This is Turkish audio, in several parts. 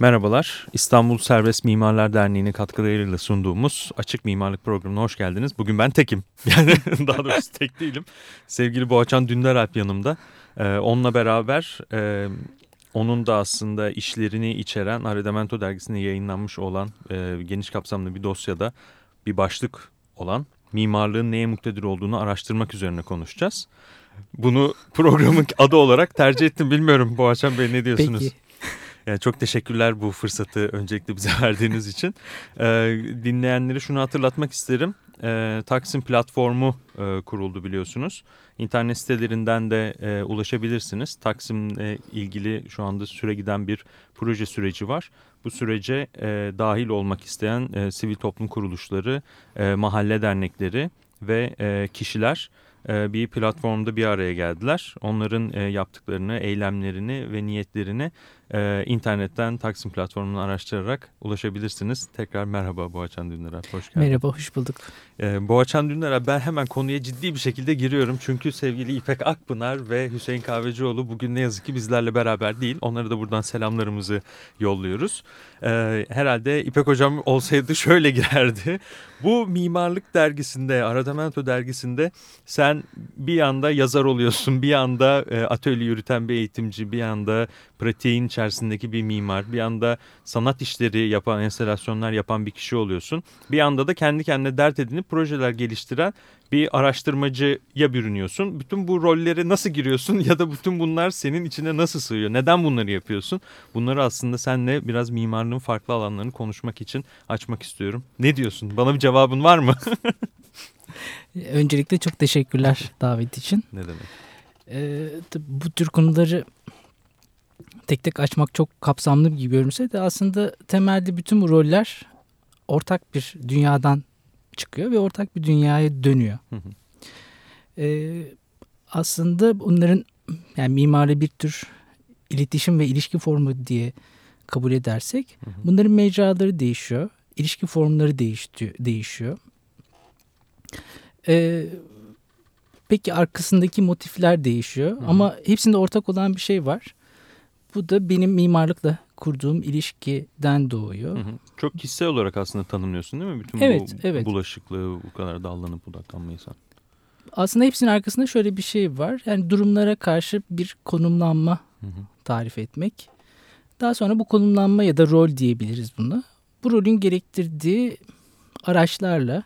Merhabalar, İstanbul Serbest Mimarlar Derneği'nin katkılarıyla sunduğumuz Açık Mimarlık Programı'na hoş geldiniz. Bugün ben tekim, yani daha doğrusu tek değilim. Sevgili Boğaçan Dündaralp yanımda. Ee, onunla beraber e, onun da aslında işlerini içeren Arredamento dergisinde yayınlanmış olan e, geniş kapsamlı bir dosyada bir başlık olan mimarlığın neye muktedir olduğunu araştırmak üzerine konuşacağız. Bunu programın adı olarak tercih ettim. Bilmiyorum Boğaçan Bey ne diyorsunuz? Peki. Yani çok teşekkürler bu fırsatı öncelikle bize verdiğiniz için. Ee, dinleyenleri şunu hatırlatmak isterim. Ee, Taksim platformu e, kuruldu biliyorsunuz. İnternet sitelerinden de e, ulaşabilirsiniz. Taksim'le ilgili şu anda süre giden bir proje süreci var. Bu sürece e, dahil olmak isteyen e, sivil toplum kuruluşları, e, mahalle dernekleri ve e, kişiler e, bir platformda bir araya geldiler. Onların e, yaptıklarını, eylemlerini ve niyetlerini e, internetten Taksim platformunu araştırarak ulaşabilirsiniz. Tekrar merhaba Boğaçan Dündar'a, hoş geldin. Merhaba, hoş bulduk. E, Boğaçan Dündar'a ben hemen konuya ciddi bir şekilde giriyorum. Çünkü sevgili İpek Akpınar ve Hüseyin Kahvecioğlu bugün ne yazık ki bizlerle beraber değil. Onlara da buradan selamlarımızı yolluyoruz. E, herhalde İpek Hocam olsaydı şöyle girerdi. Bu mimarlık dergisinde, Aradamento dergisinde sen bir yanda yazar oluyorsun, bir yanda e, atölye yürüten bir eğitimci, bir yanda pratiğin içerisindeki bir mimar, bir anda sanat işleri yapan, enstalasyonlar yapan bir kişi oluyorsun. Bir anda da kendi kendine dert edinip projeler geliştiren bir araştırmacıya bürünüyorsun. Bütün bu rollere nasıl giriyorsun ya da bütün bunlar senin içine nasıl sığıyor? Neden bunları yapıyorsun? Bunları aslında senle biraz mimarlığın farklı alanlarını konuşmak için açmak istiyorum. Ne diyorsun? Bana bir cevabın var mı? Öncelikle çok teşekkürler davet için. Ne demek? Ee, bu tür konuları tek tek açmak çok kapsamlı gibi görünse de aslında temelde bütün bu roller ortak bir dünyadan çıkıyor ve ortak bir dünyaya dönüyor. Hı hı. Ee, aslında bunların yani mimari bir tür iletişim ve ilişki formu diye kabul edersek Hı hı. bunların mecraları değişiyor. ilişki formları değişti, değişiyor. Ee, peki arkasındaki motifler değişiyor Hı hı. ama hepsinde ortak olan bir şey var. Bu da benim mimarlıkla kurduğum ilişkiden doğuyor. Hı hı. Çok kişisel olarak aslında tanımlıyorsun değil mi? Bütün Evet, bu evet. bulaşıklığı, bu kadar dallanıp budaklanmayı sen. Aslında hepsinin arkasında şöyle bir şey var. Yani durumlara karşı bir konumlanma Hı hı. tarif etmek. Daha sonra bu konumlanma ya da rol diyebiliriz buna. Bu rolün gerektirdiği araçlarla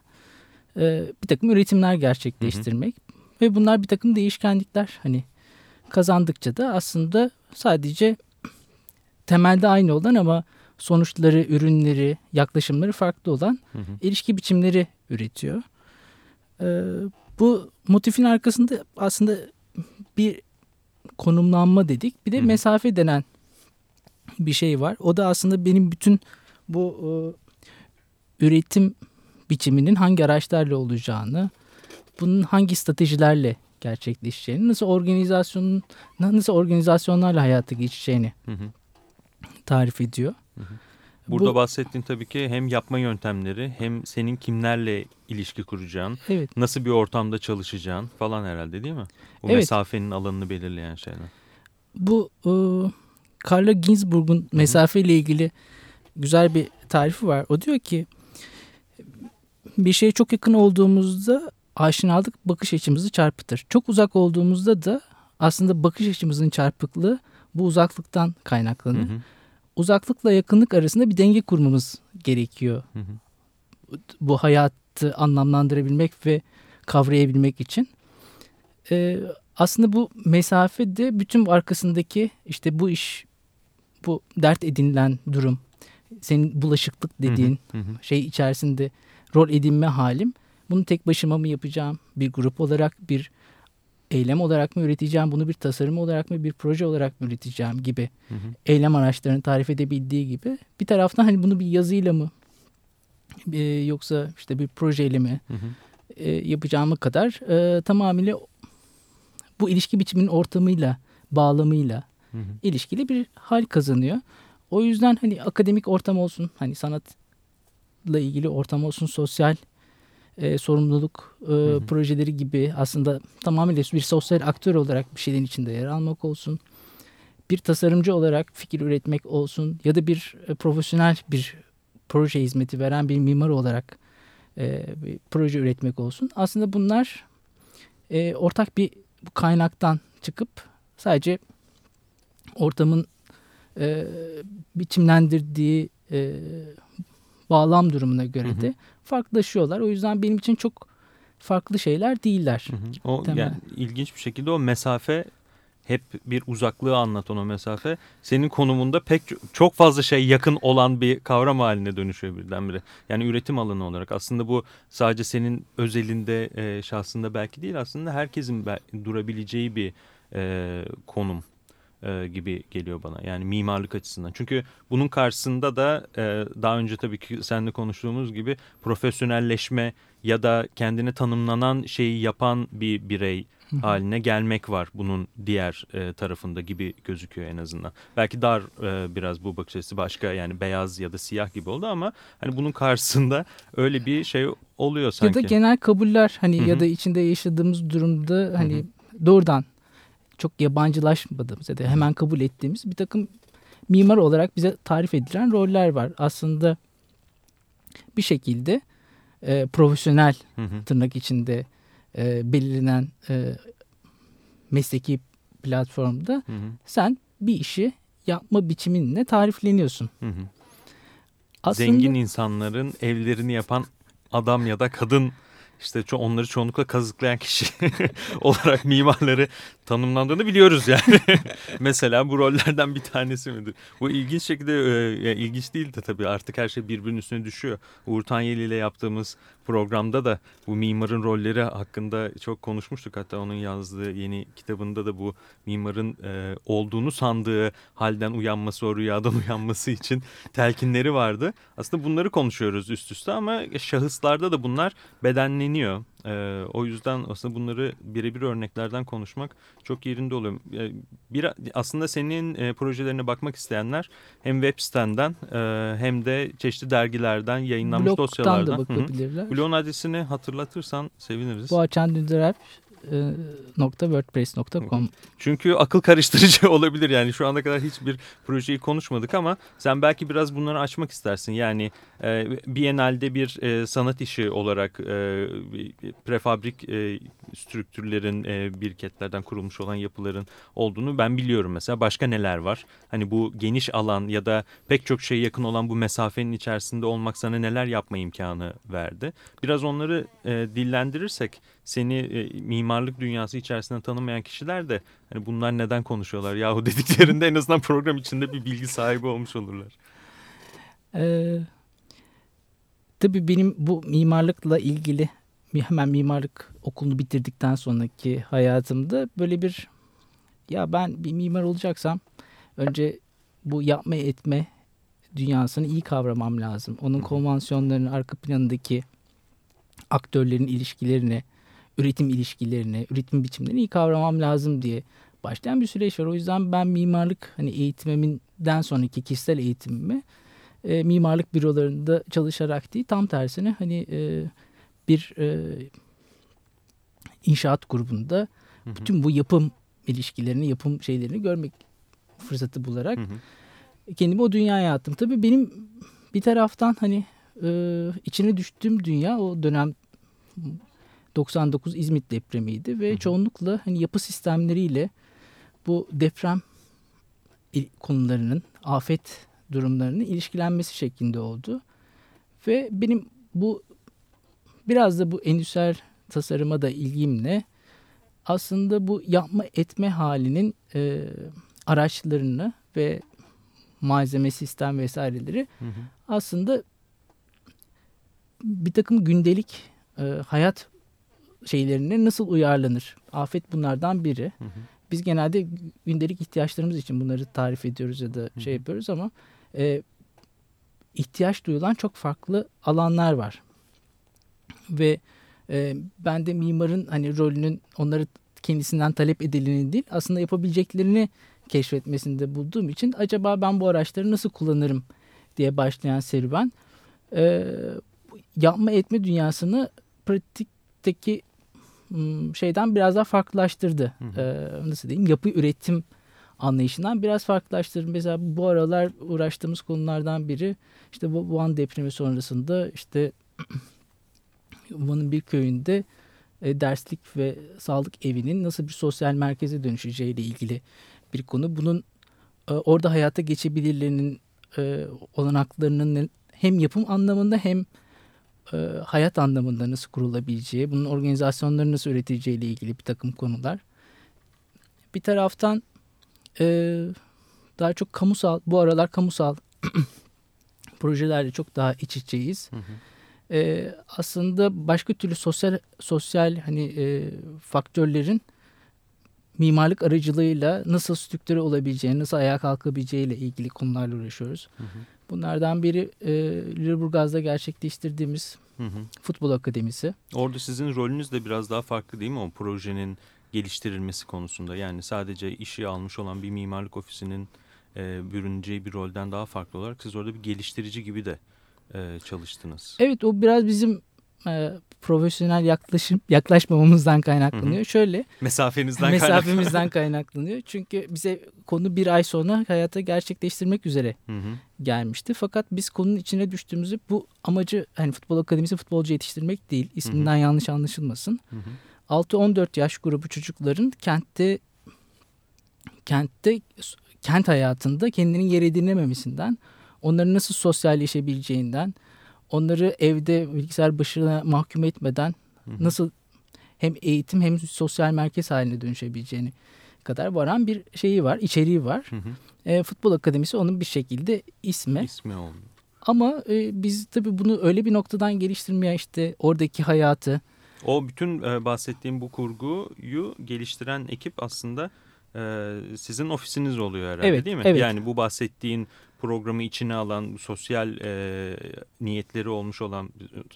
e, bir takım üretimler gerçekleştirmek. Ve bunlar bir takım değişkenlikler hani kazandıkça da aslında sadece temelde aynı olan ama sonuçları, ürünleri, yaklaşımları farklı olan Hı hı. ilişki biçimleri üretiyor. Ee, bu motifin arkasında aslında bir konumlanma dedik. Bir de Hı hı. mesafe denen bir şey var. O da aslında benim bütün bu e, üretim biçiminin hangi araçlarla olacağını, bunun hangi stratejilerle gerçekleşeceğini, nasıl organizasyonun nasıl organizasyonlarla hayata geçeceğini Hı hı. tarif ediyor. Burada Bu- bahsettiğin tabii ki hem yapma yöntemleri hem senin kimlerle ilişki kuracağın, Evet. nasıl bir ortamda çalışacağın falan herhalde değil mi? Bu Evet. mesafenin alanını belirleyen şeyler. Bu e, Carla Ginzburg'un mesafeyle ilgili güzel bir tarifi var. O diyor ki bir şeye çok yakın olduğumuzda aşinalık bakış açımızı çarpıtır. Çok uzak olduğumuzda da aslında bakış açımızın çarpıklığı bu uzaklıktan Hı kaynaklanır. hı. Uzaklıkla yakınlık arasında bir denge kurmamız gerekiyor. Hı hı. Bu hayatı anlamlandırabilmek ve kavrayabilmek için. Ee, aslında bu mesafe de bütün arkasındaki işte bu iş, bu dert edinilen durum, senin bulaşıklık dediğin Hı hı. şey içerisinde rol edinme halim. Bunu tek başıma mı yapacağım? Bir grup olarak, bir eylem olarak mı üreteceğim? Bunu bir tasarım olarak mı, bir proje olarak mı üreteceğim gibi Hı hı. eylem araçlarını tarif edebildiği gibi bir taraftan hani bunu bir yazıyla mı e, yoksa işte bir projeyle mi Hı hı. e, yapacağımı kadar e, tamamıyla bu ilişki biçiminin ortamıyla, bağlamıyla Hı hı. ilişkili bir hal kazanıyor. O yüzden hani akademik ortam olsun, hani sanatla ilgili ortam olsun, sosyal e, sorumluluk e, hı. projeleri gibi aslında tamamıyla bir sosyal aktör olarak bir şeylerin içinde yer almak olsun. bir tasarımcı olarak fikir üretmek olsun ya da bir e, profesyonel bir proje hizmeti veren bir mimar olarak e, bir proje üretmek olsun. Aslında bunlar e, ortak bir kaynaktan çıkıp sadece ortamın e, biçimlendirdiği e, bağlam durumuna göre hı hı. de farklılaşıyorlar. O yüzden benim için çok farklı şeyler değiller. Hı hı. O yani ilginç bir şekilde o mesafe hep bir uzaklığı anlatan o mesafe senin konumunda pek çok fazla şey yakın olan bir kavram haline dönüşüyor birdenbire. Yani üretim alanı olarak aslında bu sadece senin özelinde e, şahsında belki değil aslında herkesin durabileceği bir e, konum e, gibi geliyor bana. Yani mimarlık açısından. Çünkü bunun karşısında da e, daha önce tabii ki seninle konuştuğumuz gibi profesyonelleşme ya da kendine tanımlanan şeyi yapan bir birey haline gelmek var bunun diğer e, tarafında gibi gözüküyor en azından. Belki dar e, biraz bu bakış açısı başka yani beyaz ya da siyah gibi oldu ama hani bunun karşısında öyle bir şey oluyor sanki. Ya da genel kabuller hani Hı -hı. ya da içinde yaşadığımız durumda hani Hı -hı. doğrudan çok yabancılaşmadığımız ya da hemen kabul ettiğimiz bir takım mimar olarak bize tarif edilen roller var. Aslında bir şekilde e, profesyonel hı hı. tırnak içinde e, belirlenen e, mesleki platformda hı hı. sen bir işi yapma biçiminle tarifleniyorsun. Hı hı. Aslında, Zengin insanların evlerini yapan adam ya da kadın işte onları çoğunlukla kazıklayan kişi olarak mimarları tanımlandığını biliyoruz yani. Mesela bu rollerden bir tanesi midir? Bu ilginç şekilde e, ilginç değil de tabii artık her şey birbirinin üstüne düşüyor. Uğur Tanyeli ile yaptığımız programda da bu mimarın rolleri hakkında çok konuşmuştuk. Hatta onun yazdığı yeni kitabında da bu mimarın e, olduğunu sandığı halden uyanması, o rüyadan uyanması için telkinleri vardı. Aslında bunları konuşuyoruz üst üste ama şahıslarda da bunlar bedenleniyor. E, o yüzden aslında bunları birebir örneklerden konuşmak çok yerinde oluyor. E, bir, aslında senin e, projelerine bakmak isteyenler hem web sitenden e, hem de çeşitli dergilerden yayınlanmış Blog'dan dosyalardan. Blog'dan da bakabilirler. Blog'un adresini hatırlatırsan seviniriz. Boğaçan Dündüralp www.wordpress.com Çünkü akıl karıştırıcı olabilir yani şu ana kadar hiçbir projeyi konuşmadık ama sen belki biraz bunları açmak istersin. Yani e, Biennale'de bir e, sanat işi olarak e, prefabrik e, strüktürlerin e, biriketlerden kurulmuş olan yapıların olduğunu ben biliyorum mesela. Başka neler var? Hani bu geniş alan ya da pek çok şeye yakın olan bu mesafenin içerisinde olmak sana neler yapma imkanı verdi? Biraz onları dillendirirsek seni e, mimarlık dünyası içerisinde tanımayan kişiler de hani bunlar neden konuşuyorlar yahu dediklerinde en azından program içinde bir bilgi sahibi olmuş olurlar. Ee, tabii benim bu mimarlıkla ilgili hemen mimarlık okulunu bitirdikten sonraki hayatımda böyle bir ya ben bir mimar olacaksam önce bu yapma etme dünyasını iyi kavramam lazım. Onun konvansiyonlarının arka planındaki aktörlerin ilişkilerini üretim ilişkilerini, üretim biçimlerini iyi kavramam lazım diye başlayan bir süreç var. O yüzden ben mimarlık hani eğitiminden sonraki kişisel eğitimimi e, mimarlık bürolarında çalışarak değil tam tersine hani e, bir e, inşaat grubunda hı hı. bütün bu yapım ilişkilerini, yapım şeylerini görmek fırsatı bularak hı hı. kendimi o dünyaya attım. Tabii benim bir taraftan hani e, içine düştüğüm dünya o dönem 99 İzmit depremiydi ve hı çoğunlukla hani yapı sistemleriyle bu deprem konularının, afet durumlarının ilişkilenmesi şeklinde oldu. Ve benim bu biraz da bu endüstriyel tasarıma da ilgimle aslında bu yapma etme halinin e, araçlarını ve malzeme sistem vesaireleri hı hı. aslında bir takım gündelik e, hayat şeylerine nasıl uyarlanır? Afet bunlardan biri. Hı hı. Biz genelde gündelik ihtiyaçlarımız için bunları tarif ediyoruz ya da hı hı. şey yapıyoruz ama e, ihtiyaç duyulan çok farklı alanlar var. Ve e, ben de mimarın hani rolünün onları kendisinden talep edileni değil aslında yapabileceklerini keşfetmesinde bulduğum için acaba ben bu araçları nasıl kullanırım diye başlayan serüven e, yapma etme dünyasını pratikteki şeyden biraz daha farklılaştırdı. Hı hı. Nasıl diyeyim yapı üretim anlayışından biraz farklılaştırır. Mesela bu aralar uğraştığımız konulardan biri işte bu Van depremi sonrasında işte Van'ın bir köyünde e, derslik ve sağlık evinin nasıl bir sosyal merkeze dönüşeceğiyle ilgili bir konu. Bunun e, orada hayata geçebilirlerinin e, olanaklarının hem yapım anlamında hem e, hayat anlamında nasıl kurulabileceği, bunun organizasyonları nasıl üreteceğiyle ilgili bir takım konular. Bir taraftan e, daha çok kamusal, bu aralar kamusal projelerle çok daha iç içeyiz. Hı hı. E, aslında başka türlü sosyal sosyal hani e, faktörlerin mimarlık aracılığıyla nasıl strüktüre olabileceğini, nasıl ayağa kalkabileceğiyle ilgili konularla uğraşıyoruz. Hı hı. Bunlardan biri e, Lüleburgaz'da gerçekleştirdiğimiz hı hı. futbol akademisi. Orada sizin rolünüz de biraz daha farklı değil mi o projenin geliştirilmesi konusunda? Yani sadece işi almış olan bir mimarlık ofisinin e, bürüneceği bir rolden daha farklı olarak siz orada bir geliştirici gibi de e, çalıştınız. Evet o biraz bizim e, profesyonel yaklaşım yaklaşmamamızdan kaynaklanıyor. Hı hı. Şöyle mesafenizden mesafemizden kaynaklanıyor. Çünkü bize konu bir ay sonra hayata gerçekleştirmek üzere hı hı. gelmişti. Fakat biz konunun içine düştüğümüzde bu amacı hani futbol akademisi futbolcu yetiştirmek değil. İsminden hı hı. yanlış anlaşılmasın. 6-14 yaş grubu çocukların kentte kentte kent hayatında kendini yer edinememesinden, onların nasıl sosyalleşebileceğinden, onları evde bilgisayar başına mahkum etmeden nasıl hem eğitim hem sosyal merkez haline dönüşebileceğini kadar varan bir şeyi var, içeriği var. Hı hı. E, Futbol Akademisi onun bir şekilde ismi. İsmi oldu. Ama e, biz tabii bunu öyle bir noktadan geliştirmeye işte oradaki hayatı. O bütün e, bahsettiğim bu kurguyu geliştiren ekip aslında e, sizin ofisiniz oluyor herhalde evet, değil mi? Evet. Yani bu bahsettiğin programı içine alan sosyal e, niyetleri olmuş olan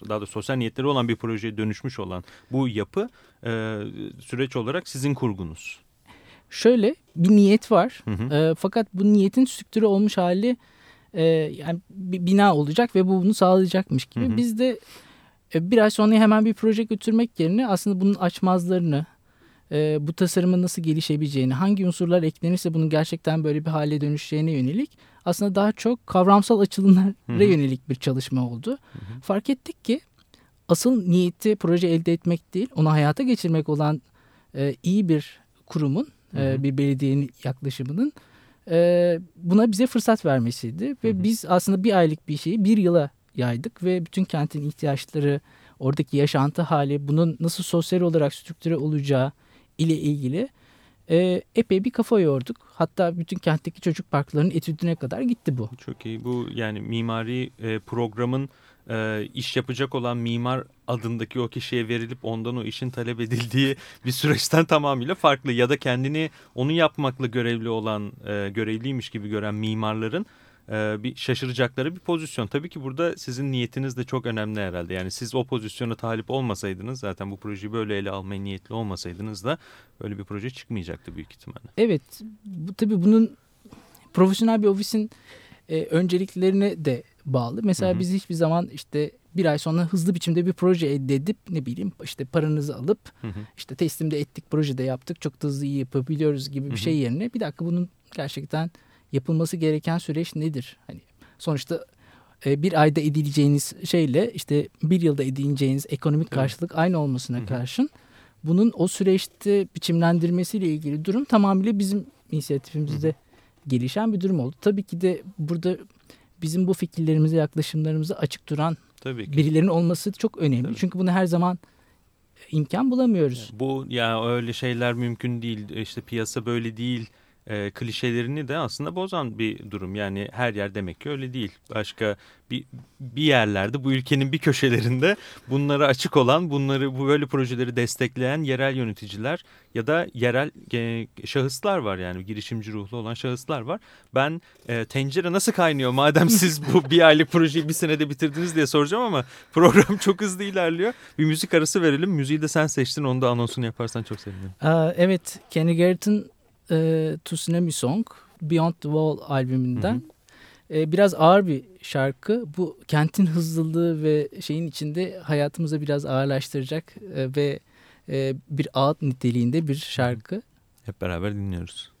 daha da sosyal niyetleri olan bir projeye dönüşmüş olan bu yapı e, süreç olarak sizin kurgunuz. Şöyle bir niyet var hı hı. E, fakat bu niyetin strüktürü olmuş hali e, yani bir bina olacak ve bu bunu sağlayacakmış gibi. Hı hı. Biz de e, biraz sonra hemen bir proje götürmek yerine aslında bunun açmazlarını e, bu tasarımın nasıl gelişebileceğini, hangi unsurlar eklenirse bunun gerçekten böyle bir hale dönüşeceğine yönelik aslında daha çok kavramsal açılımlara Hı -hı. yönelik bir çalışma oldu. Hı -hı. Fark ettik ki asıl niyeti proje elde etmek değil, onu hayata geçirmek olan e, iyi bir kurumun, Hı -hı. E, bir belediyenin yaklaşımının e, buna bize fırsat vermesiydi. Ve Hı -hı. biz aslında bir aylık bir şeyi bir yıla yaydık ve bütün kentin ihtiyaçları, oradaki yaşantı hali, bunun nasıl sosyal olarak strüktüre olacağı, ile ilgili e, epey bir kafa yorduk. Hatta bütün kentteki çocuk parklarının etüdüne kadar gitti bu. Çok iyi. Bu yani mimari e, programın e, iş yapacak olan mimar adındaki o kişiye verilip ondan o işin talep edildiği bir süreçten tamamıyla farklı. Ya da kendini onu yapmakla görevli olan, e, görevliymiş gibi gören mimarların e, bir şaşıracakları bir pozisyon. Tabii ki burada sizin niyetiniz de çok önemli herhalde. Yani siz o pozisyona talip olmasaydınız zaten bu projeyi böyle ele almaya niyetli olmasaydınız da böyle bir proje çıkmayacaktı büyük ihtimalle. Evet. Bu, tabii bunun profesyonel bir ofisin e, önceliklerine de bağlı. Mesela hı hı. biz hiçbir zaman işte bir ay sonra hızlı biçimde bir proje elde edip ne bileyim işte paranızı alıp hı hı. işte teslimde ettik projede yaptık çok da hızlı iyi yapabiliyoruz gibi bir hı hı. şey yerine bir dakika bunun gerçekten yapılması gereken süreç nedir? Hani sonuçta e, bir ayda edileceğiniz şeyle işte bir yılda edineceğiniz ekonomik karşılık evet. aynı olmasına Hı -hı. karşın bunun o süreçte biçimlendirmesiyle ilgili durum tamamıyla bizim inisiyatifimizde -hı. gelişen bir durum oldu. Tabii ki de burada bizim bu fikirlerimize, yaklaşımlarımıza açık duran Tabii ki. birilerinin olması çok önemli. Tabii. Çünkü bunu her zaman imkan bulamıyoruz. Bu ya öyle şeyler mümkün değil. İşte piyasa böyle değil e, klişelerini de aslında bozan bir durum. Yani her yer demek ki öyle değil. Başka bir, bir yerlerde bu ülkenin bir köşelerinde bunlara açık olan, bunları bu böyle projeleri destekleyen yerel yöneticiler ya da yerel e, şahıslar var yani girişimci ruhlu olan şahıslar var. Ben e, tencere nasıl kaynıyor madem siz bu bir aylık projeyi bir senede bitirdiniz diye soracağım ama program çok hızlı ilerliyor. Bir müzik arası verelim. Müziği de sen seçtin onu da anonsunu yaparsan çok sevinirim. Aa, evet Kenny Garrett'ın e, Tsunami Song Beyond the Wall albümünden. Hı hı. E, biraz ağır bir şarkı. Bu kentin hızlılığı ve şeyin içinde hayatımıza biraz ağırlaştıracak e, ve e, bir ağıt niteliğinde bir şarkı. Hep beraber dinliyoruz.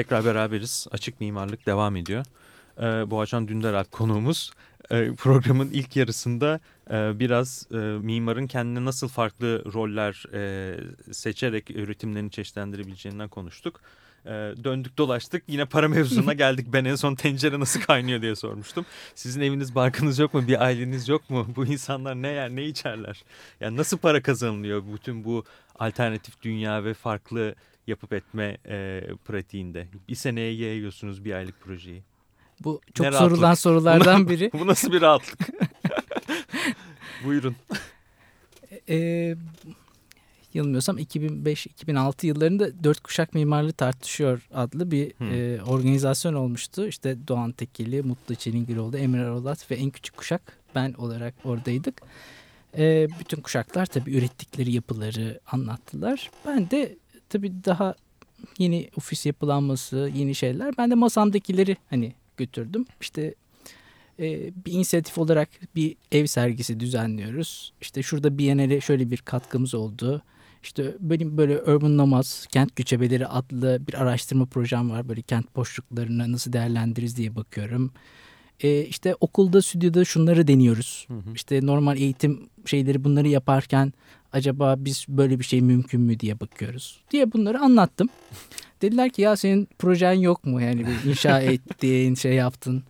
Tekrar beraberiz. Açık mimarlık devam ediyor. Ee, Boğaçan Dündaralp konuğumuz. Ee, programın ilk yarısında e, biraz e, mimarın kendine nasıl farklı roller e, seçerek üretimlerini çeşitlendirebileceğinden konuştuk. E, döndük dolaştık yine para mevzusuna geldik. Ben en son tencere nasıl kaynıyor diye sormuştum. Sizin eviniz barkınız yok mu? Bir aileniz yok mu? Bu insanlar ne yer ne içerler? Yani nasıl para kazanılıyor bütün bu alternatif dünya ve farklı yapıp etme e, pratiğinde. Bir seneye yayıyorsunuz bir aylık projeyi. Bu çok ne sorulan rahatlık. sorulardan biri. Bu nasıl bir rahatlık? Buyurun. Ee, yanılmıyorsam 2005-2006 yıllarında Dört Kuşak Mimarlığı Tartışıyor adlı bir hmm. e, organizasyon olmuştu. İşte Doğan Tekeli, Mutlu Çelingiroğlu, Emre Arolat ve en küçük kuşak ben olarak oradaydık. E, bütün kuşaklar tabii ürettikleri yapıları anlattılar. Ben de tabii daha yeni ofis yapılanması, yeni şeyler. Ben de masamdakileri hani götürdüm. İşte e, bir inisiyatif olarak bir ev sergisi düzenliyoruz. İşte şurada Biennale şöyle bir katkımız oldu. İşte benim böyle Urban Nomads, Kent Göçebeleri adlı bir araştırma projem var. Böyle kent boşluklarını nasıl değerlendiririz diye bakıyorum. Ee, işte okulda, stüdyoda şunları deniyoruz. Hı hı. İşte normal eğitim şeyleri bunları yaparken acaba biz böyle bir şey mümkün mü diye bakıyoruz diye bunları anlattım. Dediler ki ya senin projen yok mu yani bir inşa ettiğin şey yaptın.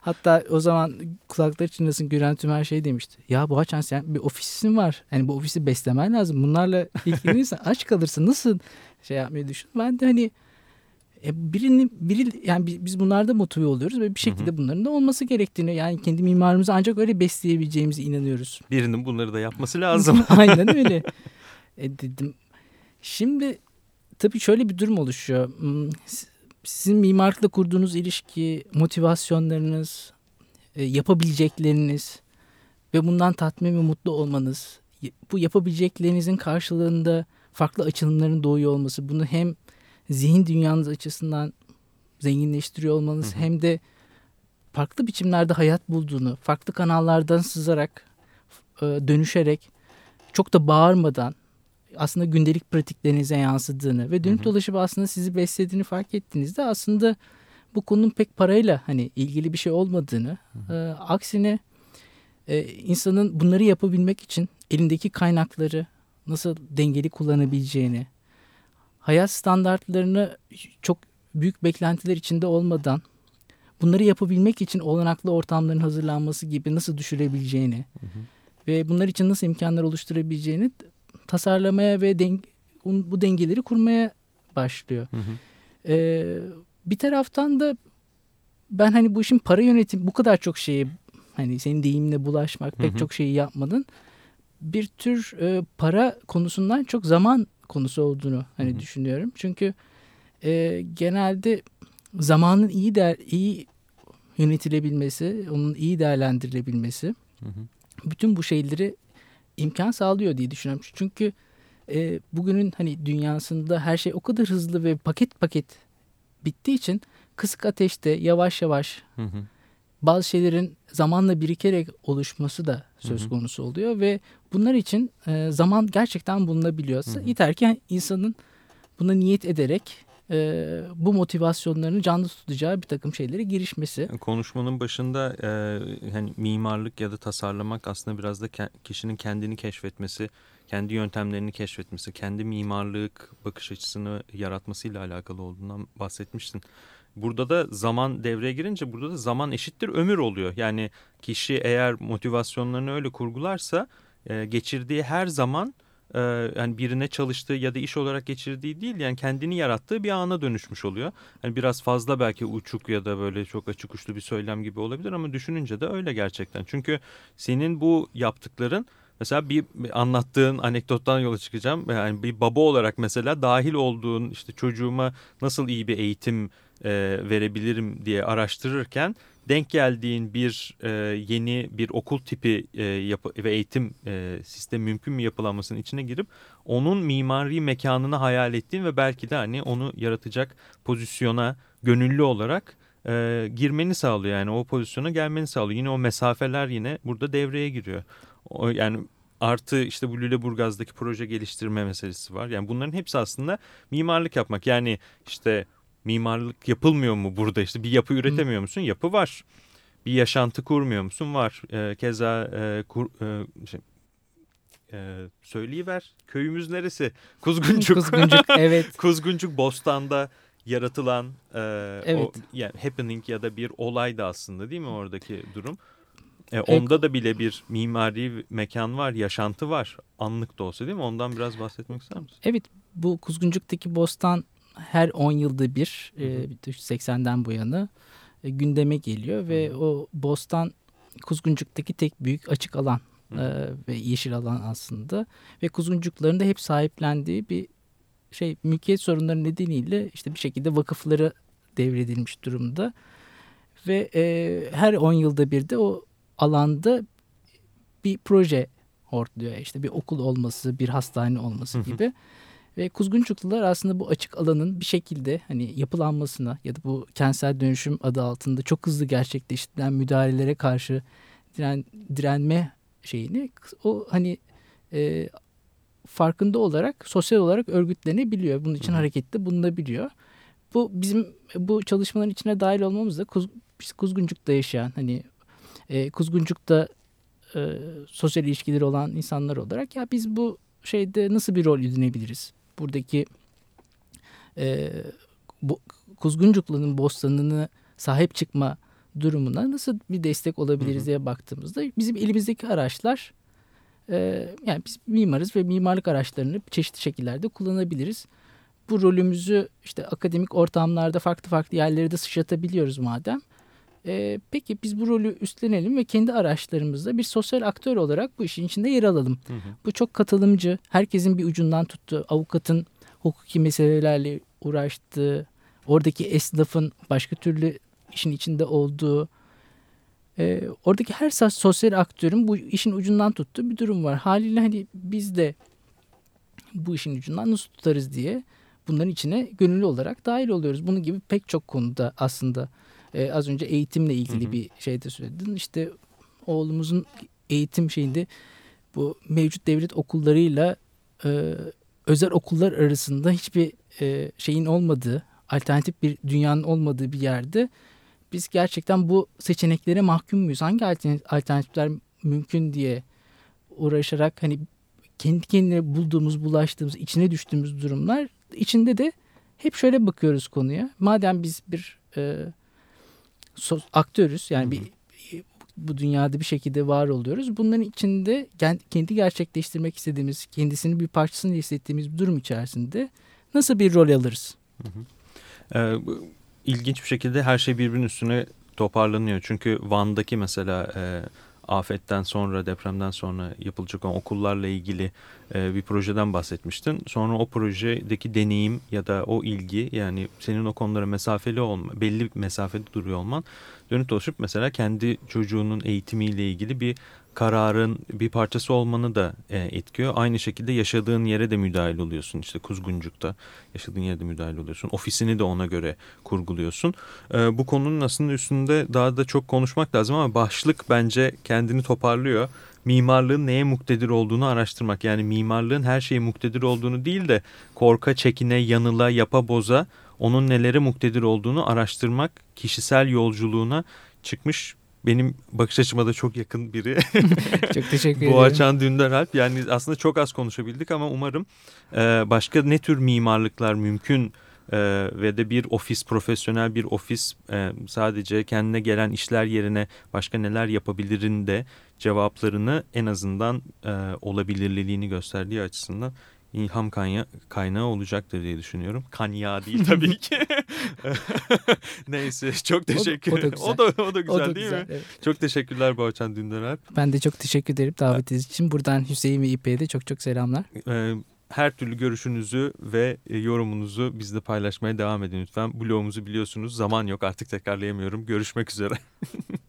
Hatta o zaman kulakları çınlasın Güren Tümer şey demişti. Ya bu açan sen bir ofisin var. Yani bu ofisi beslemen lazım. Bunlarla ilgilenirsen aç kalırsın. Nasıl şey yapmayı düşün. Ben de hani e, birini biri yani biz bunlarda motive oluyoruz ve bir şekilde hı hı. bunların da olması gerektiğini yani kendi mimarımızı ancak öyle besleyebileceğimize inanıyoruz. Birinin bunları da yapması lazım. Aynen öyle. E, dedim. Şimdi tabii şöyle bir durum oluşuyor. Hmm, sizin mimarlıkla kurduğunuz ilişki, motivasyonlarınız, e, yapabilecekleriniz ve bundan tatmin ve mutlu olmanız, bu yapabileceklerinizin karşılığında farklı açılımların doğuyor olması, bunu hem zihin dünyanız açısından zenginleştiriyor olmanız hı hı. hem de farklı biçimlerde hayat bulduğunu, farklı kanallardan sızarak, e, dönüşerek, çok da bağırmadan aslında gündelik pratiklerinize yansıdığını ve dönüp dolaşıp aslında sizi beslediğini fark ettiğinizde aslında bu konunun pek parayla hani ilgili bir şey olmadığını, e, aksine e, insanın bunları yapabilmek için elindeki kaynakları nasıl dengeli kullanabileceğini, hayat standartlarını çok büyük beklentiler içinde olmadan bunları yapabilmek için olanaklı ortamların hazırlanması gibi nasıl düşürebileceğini hı hı. ve bunlar için nasıl imkanlar oluşturabileceğini tasarlamaya ve deng bu dengeleri kurmaya başlıyor. Hı hı. Ee, bir taraftan da ben hani bu işin para yönetim bu kadar çok şeyi hani senin deyiminle bulaşmak pek hı hı. çok şeyi yapmadın. Bir tür e, para konusundan çok zaman konusu olduğunu hani hı hı. düşünüyorum. Çünkü e, genelde zamanın iyi değer, iyi yönetilebilmesi, onun iyi değerlendirilebilmesi hı hı. bütün bu şeyleri imkan sağlıyor diye düşünüyorum. Çünkü e, bugünün hani dünyasında her şey o kadar hızlı ve paket paket bittiği için kısık ateşte yavaş yavaş hı hı. Bazı şeylerin zamanla birikerek oluşması da söz konusu oluyor ve bunlar için e, zaman gerçekten bulunabiliyor. Yeter ki insanın buna niyet ederek e, bu motivasyonlarını canlı tutacağı bir takım şeylere girişmesi. Konuşmanın başında e, hani mimarlık ya da tasarlamak aslında biraz da ke kişinin kendini keşfetmesi, kendi yöntemlerini keşfetmesi, kendi mimarlık bakış açısını yaratmasıyla alakalı olduğundan bahsetmiştin. Burada da zaman devreye girince burada da zaman eşittir ömür oluyor. Yani kişi eğer motivasyonlarını öyle kurgularsa e, geçirdiği her zaman e, yani birine çalıştığı ya da iş olarak geçirdiği değil yani kendini yarattığı bir ana dönüşmüş oluyor. Yani biraz fazla belki uçuk ya da böyle çok açık uçlu bir söylem gibi olabilir ama düşününce de öyle gerçekten. Çünkü senin bu yaptıkların Mesela bir anlattığın anekdottan yola çıkacağım. Yani bir baba olarak mesela dahil olduğun işte çocuğuma nasıl iyi bir eğitim e, verebilirim diye araştırırken denk geldiğin bir e, yeni bir okul tipi e, yapı ve eğitim e, sistemi mümkün mü yapılanmasının içine girip onun mimari mekanını hayal ettiğin ve belki de hani onu yaratacak pozisyona gönüllü olarak e, girmeni sağlıyor. Yani o pozisyona gelmeni sağlıyor. Yine o mesafeler yine burada devreye giriyor. O, yani artı işte bu Lüleburgaz'daki proje geliştirme meselesi var. Yani bunların hepsi aslında mimarlık yapmak. Yani işte mimarlık yapılmıyor mu burada işte bir yapı üretemiyor musun? Yapı var. Bir yaşantı kurmuyor musun? Var. E, keza e, kur, e, şey, e, söyleyiver. Köyümüz neresi? Kuzguncuk. Kuzguncuk evet. Kuzguncuk Bostan'da yaratılan e, evet. o yani happening ya da bir olay da aslında değil mi oradaki durum? E, onda da bile bir mimari mekan var, yaşantı var. Anlık da olsa değil mi? Ondan biraz bahsetmek ister misin? Evet, bu Kuzguncuk'taki bostan her 10 yılda bir, e, 80'den bu yana e, gündeme geliyor ve hı hı. o bostan Kuzguncuk'taki tek büyük açık alan e, ve yeşil alan aslında ve Kuzguncukların da hep sahiplendiği bir şey mülkiyet sorunları nedeniyle işte bir şekilde vakıfları devredilmiş durumda ve e, her 10 yılda bir de o alanda bir proje ortluyor. İşte bir okul olması, bir hastane olması gibi. Ve Kuzgunçuklular aslında bu açık alanın bir şekilde hani yapılanmasına ya da bu kentsel dönüşüm adı altında çok hızlı gerçekleştirilen müdahalelere karşı diren, direnme şeyini o hani e, farkında olarak sosyal olarak örgütlenebiliyor. Bunun için harekette bulunabiliyor. Bu bizim bu çalışmaların içine dahil olmamız da Kuz, Kuzguncuk'ta yaşayan hani e, Kuzguncuk'ta e, sosyal ilişkileri olan insanlar olarak ya biz bu şeyde nasıl bir rol edinebiliriz? Buradaki e, bu, Kuzguncuklu'nun bostanını sahip çıkma durumuna nasıl bir destek olabiliriz hı hı. diye baktığımızda bizim elimizdeki araçlar e, yani biz mimarız ve mimarlık araçlarını çeşitli şekillerde kullanabiliriz. Bu rolümüzü işte akademik ortamlarda farklı farklı yerlere de sıçratabiliyoruz madem. E, peki biz bu rolü üstlenelim ve kendi araçlarımızda bir sosyal aktör olarak bu işin içinde yer alalım. Hı hı. Bu çok katılımcı, herkesin bir ucundan tuttuğu, avukatın hukuki meselelerle uğraştığı, oradaki esnafın başka türlü işin içinde olduğu, e, oradaki her sosyal aktörün bu işin ucundan tuttuğu bir durum var. Haliyle hani biz de bu işin ucundan nasıl tutarız diye bunların içine gönüllü olarak dahil oluyoruz. Bunun gibi pek çok konuda aslında E, az önce eğitimle ilgili hı hı. bir şey de söyledin. İşte oğlumuzun eğitim şeyinde bu mevcut devlet okullarıyla e, özel okullar arasında hiçbir e, şeyin olmadığı, alternatif bir dünyanın olmadığı bir yerde biz gerçekten bu seçeneklere mahkum muyuz? Hangi alternatifler mümkün diye uğraşarak hani kendi kendine bulduğumuz, bulaştığımız, içine düştüğümüz durumlar içinde de hep şöyle bakıyoruz konuya. Madem biz bir e, so, aktörüz yani bir bu dünyada bir şekilde var oluyoruz. Bunların içinde kendi gerçekleştirmek istediğimiz, kendisinin bir parçasını hissettiğimiz bir durum içerisinde nasıl bir rol alırız? Hı hı. Ee, ilginç bir şekilde her şey birbirinin üstüne toparlanıyor. Çünkü Van'daki mesela e, afetten sonra depremden sonra yapılacak olan okullarla ilgili e, bir projeden bahsetmiştin. Sonra o projedeki deneyim ya da o ilgi yani senin o konulara mesafeli olma, belli bir mesafede duruyor olman dönüp dolaşıp mesela kendi çocuğunun eğitimiyle ilgili bir kararın bir parçası olmanı da e, etkiyor. Aynı şekilde yaşadığın yere de müdahil oluyorsun. İşte Kuzguncuk'ta yaşadığın yere de müdahil oluyorsun. Ofisini de ona göre kurguluyorsun. E, bu konunun aslında üstünde daha da çok konuşmak lazım ama başlık bence kendini toparlıyor. Mimarlığın neye muktedir olduğunu araştırmak. Yani mimarlığın her şeye muktedir olduğunu değil de korka, çekine, yanıla, yapa boza onun nelere muktedir olduğunu araştırmak kişisel yolculuğuna çıkmış benim bakış açıma da çok yakın biri. çok teşekkür ederim. Boğaçan Dündar Alp. Yani aslında çok az konuşabildik ama umarım e, başka ne tür mimarlıklar mümkün e, ve de bir ofis, profesyonel bir ofis e, sadece kendine gelen işler yerine başka neler yapabilirin de cevaplarını en azından e, olabilirliliğini gösterdiği açısından ilham kaynağı, kaynağı olacaktır diye düşünüyorum. Kanya değil tabii ki. Neyse çok teşekkür ederim. O, o, da, o da güzel o da değil güzel, mi? Evet. Çok teşekkürler Boğaçan Dündar Ben de çok teşekkür ederim davetiniz için. Buradan Hüseyin ve İpek'e de çok çok selamlar. Ee, her türlü görüşünüzü ve e, yorumunuzu bizle paylaşmaya devam edin lütfen. Blogumuzu biliyorsunuz zaman yok artık tekrarlayamıyorum. Görüşmek üzere.